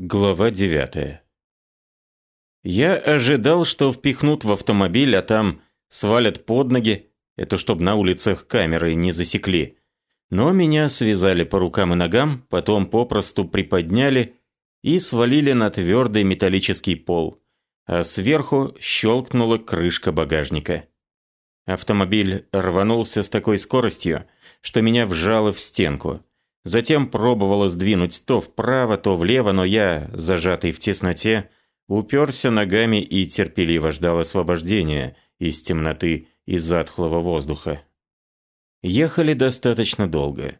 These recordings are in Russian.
Глава 9 Я ожидал, что впихнут в автомобиль, а там свалят под ноги, это чтоб на улицах камеры не засекли. Но меня связали по рукам и ногам, потом попросту приподняли и свалили на твердый металлический пол, а сверху щелкнула крышка багажника. Автомобиль рванулся с такой скоростью, что меня вжало в стенку. Затем пробовала сдвинуть то вправо, то влево, но я, зажатый в тесноте, уперся ногами и терпеливо ждал освобождения из темноты и затхлого воздуха. Ехали достаточно долго.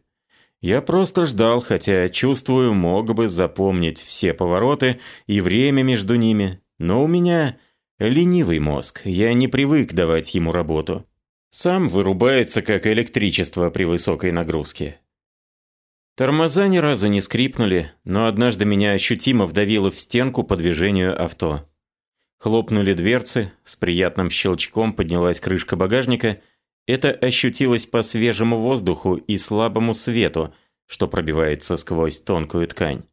Я просто ждал, хотя, чувствую, мог бы запомнить все повороты и время между ними, но у меня ленивый мозг, я не привык давать ему работу. Сам вырубается, как электричество при высокой нагрузке. Тормоза ни разу не скрипнули, но однажды меня ощутимо вдавило в стенку по движению авто. Хлопнули дверцы, с приятным щелчком поднялась крышка багажника. Это ощутилось по свежему воздуху и слабому свету, что пробивается сквозь тонкую ткань.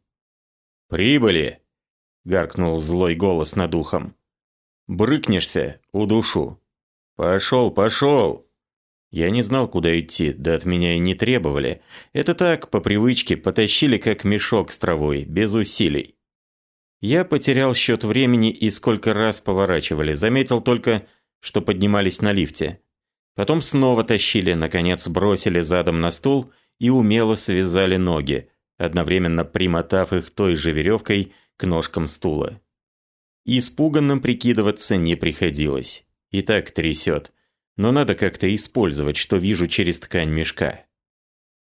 «Прибыли!» – гаркнул злой голос над ухом. «Брыкнешься, удушу!» «Пошел, пошел!» Я не знал, куда идти, да от меня и не требовали. Это так, по привычке, потащили как мешок с травой, без усилий. Я потерял счет времени и сколько раз поворачивали. Заметил только, что поднимались на лифте. Потом снова тащили, наконец бросили задом на стул и умело связали ноги, одновременно примотав их той же веревкой к ножкам стула. Испуганным прикидываться не приходилось. И так трясет но надо как-то использовать, что вижу через ткань мешка.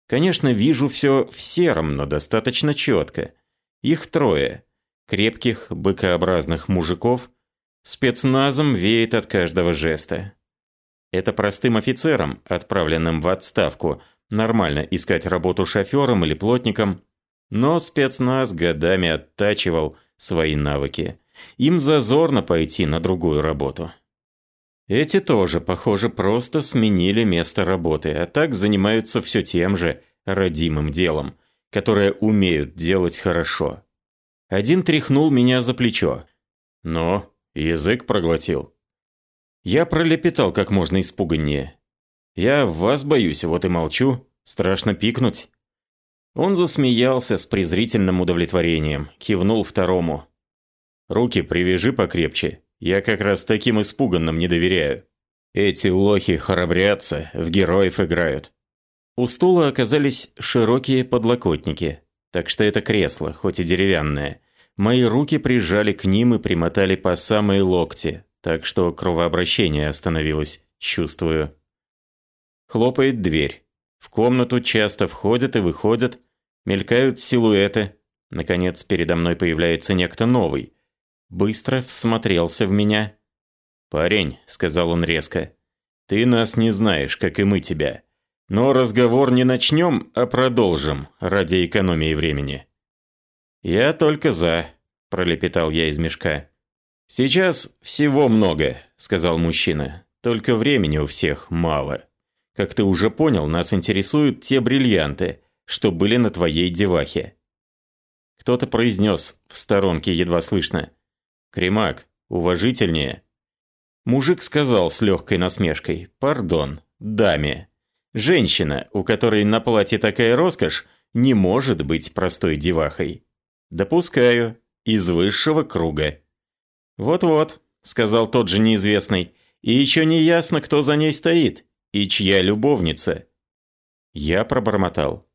Конечно, вижу все в сером, но достаточно четко. Их трое. Крепких, быкообразных мужиков. Спецназом веет от каждого жеста. Это простым офицерам, отправленным в отставку, нормально искать работу шофером или плотником. Но спецназ годами оттачивал свои навыки. Им зазорно пойти на другую работу. Эти тоже, похоже, просто сменили место работы, а так занимаются все тем же родимым делом, которое умеют делать хорошо. Один тряхнул меня за плечо. Но язык проглотил. Я пролепетал как можно испуганнее. Я вас боюсь, вот и молчу. Страшно пикнуть. Он засмеялся с презрительным удовлетворением, кивнул второму. «Руки привяжи покрепче я как раз таким испуганным не доверяю. Эти лохи храбрятся, в героев играют. У стула оказались широкие подлокотники, так что это кресло, хоть и деревянное. Мои руки прижали к ним и примотали по самые локти, так что кровообращение остановилось, чувствую. Хлопает дверь. В комнату часто входят и выходят, мелькают силуэты. Наконец, передо мной появляется некто новый, быстро всмотрелся в меня. «Парень», — сказал он резко, — «ты нас не знаешь, как и мы тебя. Но разговор не начнем, а продолжим, ради экономии времени». «Я только за», — пролепетал я из мешка. «Сейчас всего много», — сказал мужчина. «Только времени у всех мало. Как ты уже понял, нас интересуют те бриллианты, что были на твоей девахе». Кто-то произнес в сторонке едва слышно. «Кремак, уважительнее». Мужик сказал с легкой насмешкой «Пардон, даме». Женщина, у которой на платье такая роскошь, не может быть простой девахой. Допускаю. Из высшего круга. Вот-вот, сказал тот же неизвестный. И еще не ясно, кто за ней стоит. И чья любовница. Я пробормотал.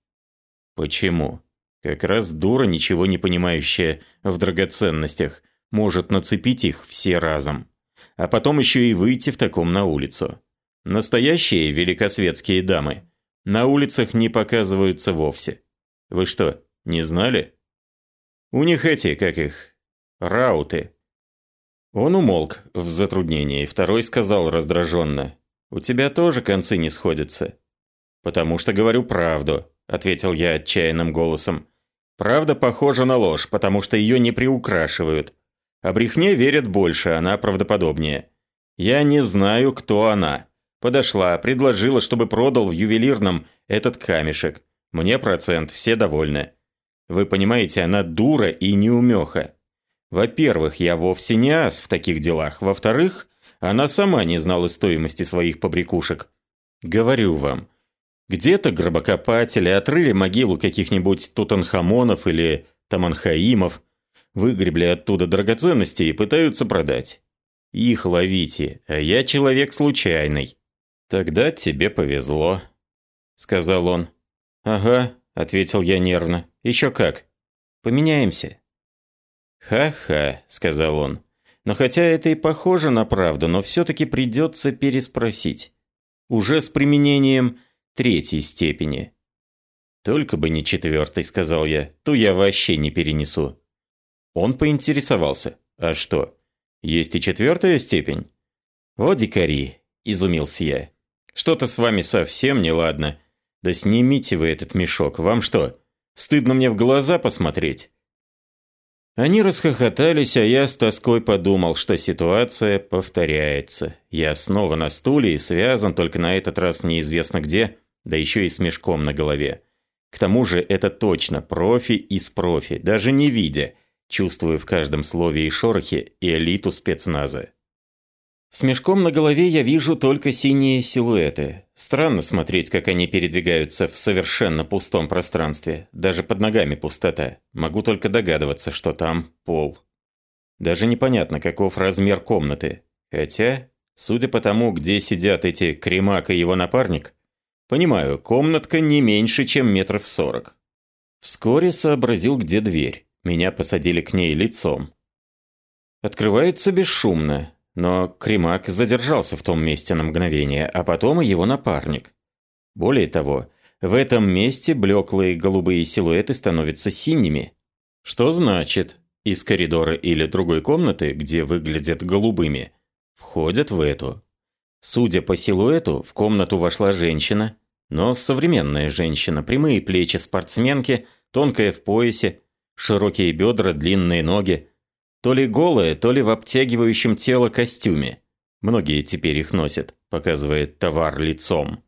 Почему? Как раз дура, ничего не понимающая в драгоценностях, может нацепить их все разом. А потом еще и выйти в таком на улицу. Настоящие великосветские дамы на улицах не показываются вовсе. Вы что, не знали? У них эти, как их, рауты. Он умолк в затруднении, второй сказал раздраженно. «У тебя тоже концы не сходятся». «Потому что говорю правду», — ответил я отчаянным голосом. «Правда похожа на ложь, потому что ее не приукрашивают. А брехне верят больше, она правдоподобнее. Я не знаю, кто она. Подошла, предложила, чтобы продал в ювелирном этот камешек. Мне процент, все довольны. Вы понимаете, она дура и неумеха. Во-первых, я вовсе не ас в таких делах. Во-вторых, она сама не знала стоимости своих побрякушек. Говорю вам, где-то гробокопатели отрыли могилу каких-нибудь Тутанхамонов или Таманхаимов, выгребли оттуда драгоценности и пытаются продать. Их ловите, а я человек случайный. Тогда тебе повезло, сказал он. Ага, ответил я нервно. Еще как. Поменяемся. Ха-ха, сказал он. Но хотя это и похоже на правду, но все-таки придется переспросить. Уже с применением третьей степени. «Только бы не четвертой», — сказал я, — «ту я вообще не перенесу». Он поинтересовался. «А что, есть и четвертая степень?» «Вот дикари», — изумился я. «Что-то с вами совсем неладно. Да снимите вы этот мешок. Вам что, стыдно мне в глаза посмотреть?» Они расхохотались, а я с тоской подумал, что ситуация повторяется. Я снова на стуле и связан, только на этот раз неизвестно где, да еще и с мешком на голове. К тому же это точно профи из профи, даже не видя, чувствую в каждом слове и шорохе элиту спецназа. С мешком на голове я вижу только синие силуэты. Странно смотреть, как они передвигаются в совершенно пустом пространстве. Даже под ногами пустота. Могу только догадываться, что там пол. Даже непонятно, каков размер комнаты. Хотя, судя по тому, где сидят эти Кремак и его напарник, понимаю, комнатка не меньше, чем метров сорок. Вскоре сообразил, где дверь. Меня посадили к ней лицом. Открывается бесшумно, но Кремак задержался в том месте на мгновение, а потом и его напарник. Более того, в этом месте блеклые голубые силуэты становятся синими. Что значит, из коридора или другой комнаты, где выглядят голубыми, входят в эту. Судя по силуэту, в комнату вошла женщина, но современная женщина, прямые плечи спортсменки, тонкая в поясе, широкие бедра, длинные ноги, то ли голая, то ли в обтягивающем тело костюме. Многие теперь их носят, показывает товар лицом.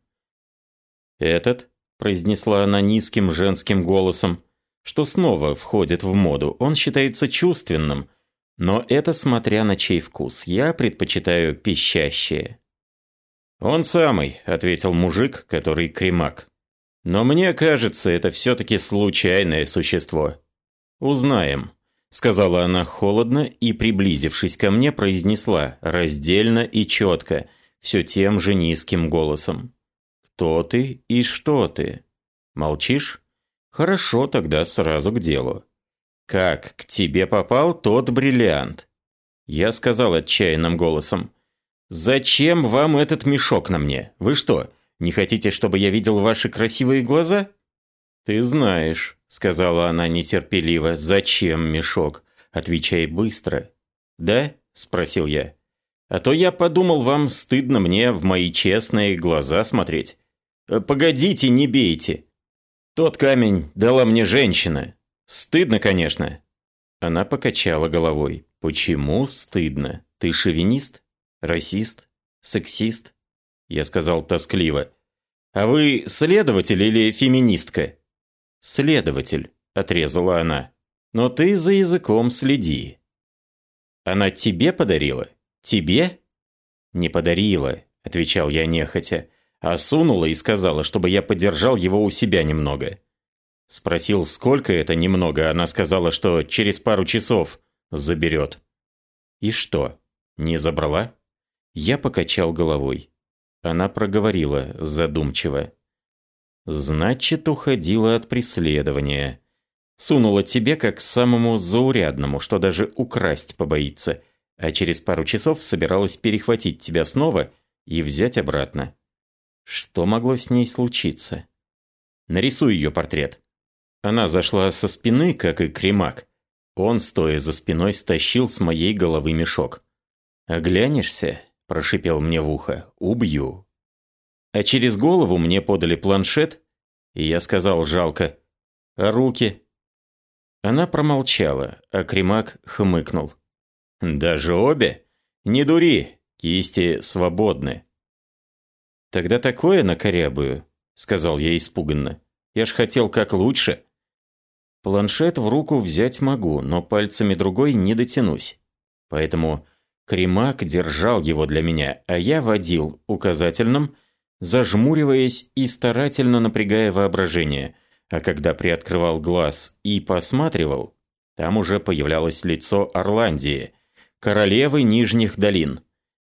«Этот», – произнесла она низким женским голосом, что снова входит в моду, он считается чувственным, но это смотря на чей вкус. Я предпочитаю пищащее. «Он самый», – ответил мужик, который кремак. «Но мне кажется, это все-таки случайное существо. Узнаем» сказала она холодно и, приблизившись ко мне, произнесла раздельно и четко, все тем же низким голосом. «Кто ты и что ты? Молчишь? Хорошо, тогда сразу к делу. Как к тебе попал тот бриллиант?» Я сказал отчаянным голосом. «Зачем вам этот мешок на мне? Вы что, не хотите, чтобы я видел ваши красивые глаза?» «Ты знаешь», — сказала она нетерпеливо, — «зачем мешок? Отвечай быстро». «Да?» — спросил я. «А то я подумал, вам стыдно мне в мои честные глаза смотреть. Э, погодите, не бейте. Тот камень дала мне женщина. Стыдно, конечно». Она покачала головой. «Почему стыдно? Ты шовинист? Расист? Сексист?» Я сказал тоскливо. «А вы следователь или феминистка?» «Следователь», – отрезала она. «Но ты за языком следи». «Она тебе подарила? Тебе?» «Не подарила», – отвечал я нехотя, а сунула и сказала, чтобы я подержал его у себя немного. Спросил, сколько это немного, она сказала, что через пару часов заберет. «И что, не забрала?» Я покачал головой. Она проговорила задумчиво. Значит, уходила от преследования. Сунула тебе как самому заурядному, что даже украсть побоится, а через пару часов собиралась перехватить тебя снова и взять обратно. Что могло с ней случиться? Нарисуй ее портрет. Она зашла со спины, как и кремак. Он, стоя за спиной, стащил с моей головы мешок. «Оглянешься?» – прошипел мне в ухо. «Убью». А через голову мне подали планшет, и я сказал жалко «А руки?» Она промолчала, а Кремак хмыкнул. «Даже обе? Не дури, кисти свободны». «Тогда такое накорябую», — сказал я испуганно. «Я ж хотел как лучше». Планшет в руку взять могу, но пальцами другой не дотянусь. Поэтому Кремак держал его для меня, а я водил указательным, зажмуриваясь и старательно напрягая воображение. А когда приоткрывал глаз и посматривал, там уже появлялось лицо Орландии, королевы Нижних долин.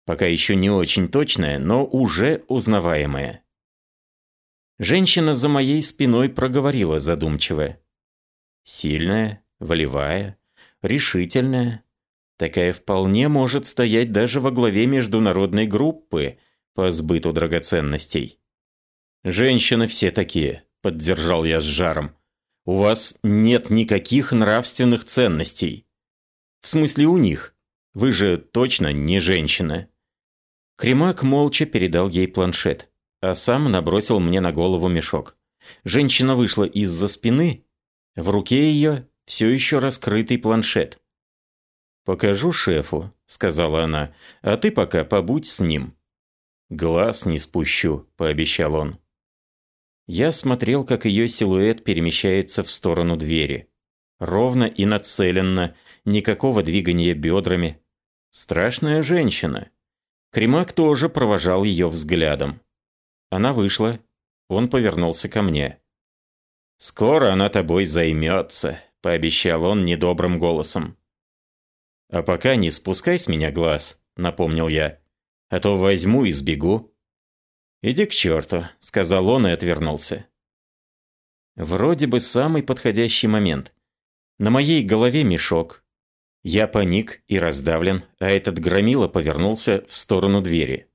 Пока еще не очень точное, но уже узнаваемое. Женщина за моей спиной проговорила задумчиво. Сильная, волевая, решительная. Такая вполне может стоять даже во главе международной группы по сбыту драгоценностей. «Женщины все такие», — поддержал я с жаром. «У вас нет никаких нравственных ценностей». «В смысле у них? Вы же точно не женщина». Кремак молча передал ей планшет, а сам набросил мне на голову мешок. Женщина вышла из-за спины, в руке ее все еще раскрытый планшет. «Покажу шефу», — сказала она, — «а ты пока побудь с ним». «Глаз не спущу», — пообещал он. Я смотрел, как ее силуэт перемещается в сторону двери. Ровно и нацеленно, никакого двигания бедрами. Страшная женщина. Кремак тоже провожал ее взглядом. Она вышла. Он повернулся ко мне. «Скоро она тобой займется», — пообещал он недобрым голосом. «А пока не спускай с меня глаз», — напомнил я. «А то возьму и сбегу». «Иди к черту», — сказал он и отвернулся. Вроде бы самый подходящий момент. На моей голове мешок, я паник и раздавлен, а этот громила повернулся в сторону двери.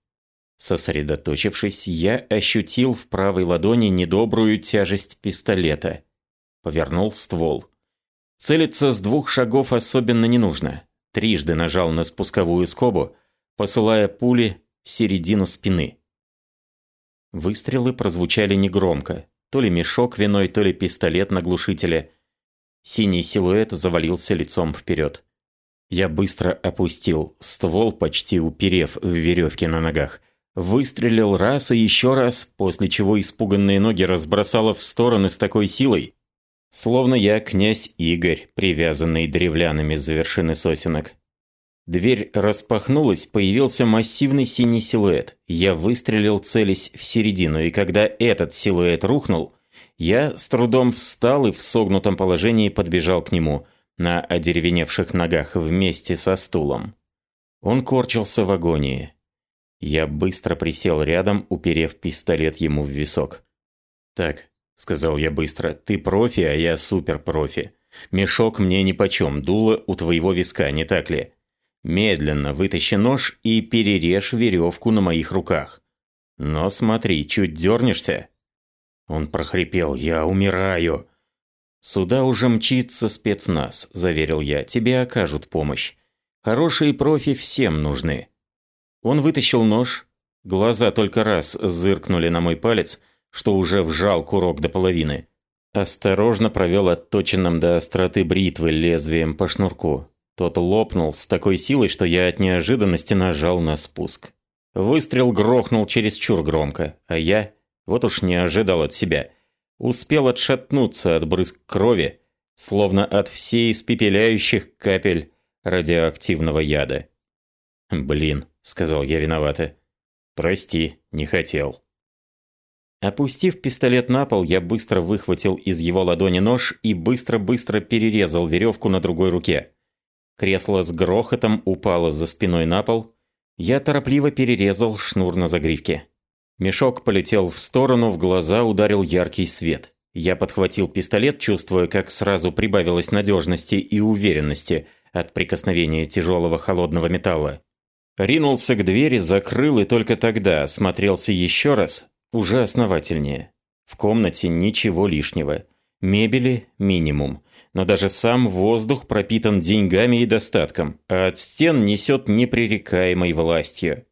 Сосредоточившись, я ощутил в правой ладони недобрую тяжесть пистолета. Повернул ствол. Целиться с двух шагов особенно не нужно. Трижды нажал на спусковую скобу, посылая пули в середину спины. Выстрелы прозвучали негромко. То ли мешок виной, то ли пистолет на глушителе. Синий силуэт завалился лицом вперед. Я быстро опустил ствол, почти уперев в веревке на ногах. Выстрелил раз и еще раз, после чего испуганные ноги разбросало в стороны с такой силой, словно я князь Игорь, привязанный древлянами за вершины сосенок. Дверь распахнулась, появился массивный синий силуэт. Я выстрелил, целясь в середину, и когда этот силуэт рухнул, я с трудом встал и в согнутом положении подбежал к нему – на одеревеневших ногах вместе со стулом. Он корчился в агонии. Я быстро присел рядом, уперев пистолет ему в висок. «Так», — сказал я быстро, — «ты профи, а я суперпрофи. Мешок мне нипочем, дуло у твоего виска, не так ли? Медленно вытащи нож и перережь веревку на моих руках. Но смотри, чуть дернешься». Он прохрипел, «Я умираю». «Сюда уже мчится спецназ», – заверил я. «Тебе окажут помощь. Хорошие профи всем нужны». Он вытащил нож. Глаза только раз зыркнули на мой палец, что уже вжал курок до половины. Осторожно провел отточенным до остроты бритвы лезвием по шнурку. Тот лопнул с такой силой, что я от неожиданности нажал на спуск. Выстрел грохнул чересчур громко, а я, вот уж не ожидал от себя – успел отшатнуться от брызг крови, словно от всей испепеляющих капель радиоактивного яда. «Блин», — сказал я виновато. «Прости, не хотел». Опустив пистолет на пол, я быстро выхватил из его ладони нож и быстро-быстро перерезал веревку на другой руке. Кресло с грохотом упало за спиной на пол. Я торопливо перерезал шнур на загривке. Мешок полетел в сторону, в глаза ударил яркий свет. Я подхватил пистолет, чувствуя, как сразу прибавилось надежности и уверенности от прикосновения тяжелого холодного металла. Ринулся к двери, закрыл и только тогда осмотрелся еще раз, уже основательнее. В комнате ничего лишнего. Мебели минимум. Но даже сам воздух пропитан деньгами и достатком, а от стен несет непререкаемой властью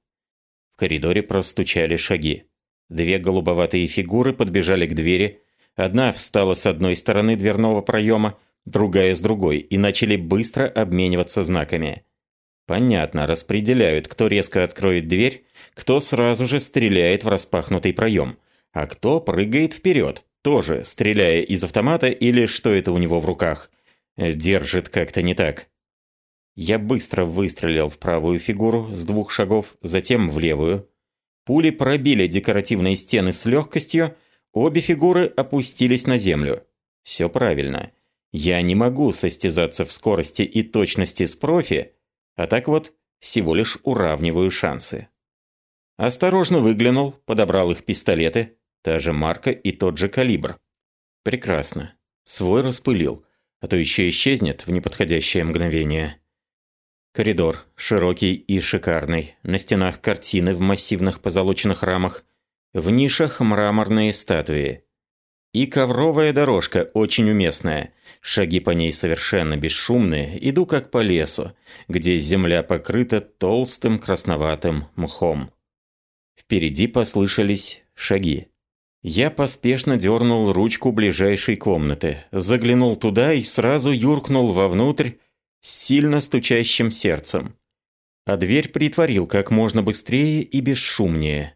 коридоре простучали шаги. Две голубоватые фигуры подбежали к двери. Одна встала с одной стороны дверного проема, другая с другой, и начали быстро обмениваться знаками. Понятно, распределяют, кто резко откроет дверь, кто сразу же стреляет в распахнутый проем, а кто прыгает вперед, тоже стреляя из автомата или что это у него в руках. Держит как-то не так. Я быстро выстрелил в правую фигуру с двух шагов, затем в левую. Пули пробили декоративные стены с легкостью, обе фигуры опустились на землю. Все правильно. Я не могу состязаться в скорости и точности с профи, а так вот всего лишь уравниваю шансы. Осторожно выглянул, подобрал их пистолеты, та же марка и тот же калибр. Прекрасно. Свой распылил, а то еще исчезнет в неподходящее мгновение. Коридор, широкий и шикарный, на стенах картины в массивных позолоченных рамах, в нишах мраморные статуи. И ковровая дорожка очень уместная, шаги по ней совершенно бесшумные, иду как по лесу, где земля покрыта толстым красноватым мхом. Впереди послышались шаги. Я поспешно дернул ручку ближайшей комнаты, заглянул туда и сразу юркнул вовнутрь, с сильно стучащим сердцем. А дверь притворил как можно быстрее и бесшумнее.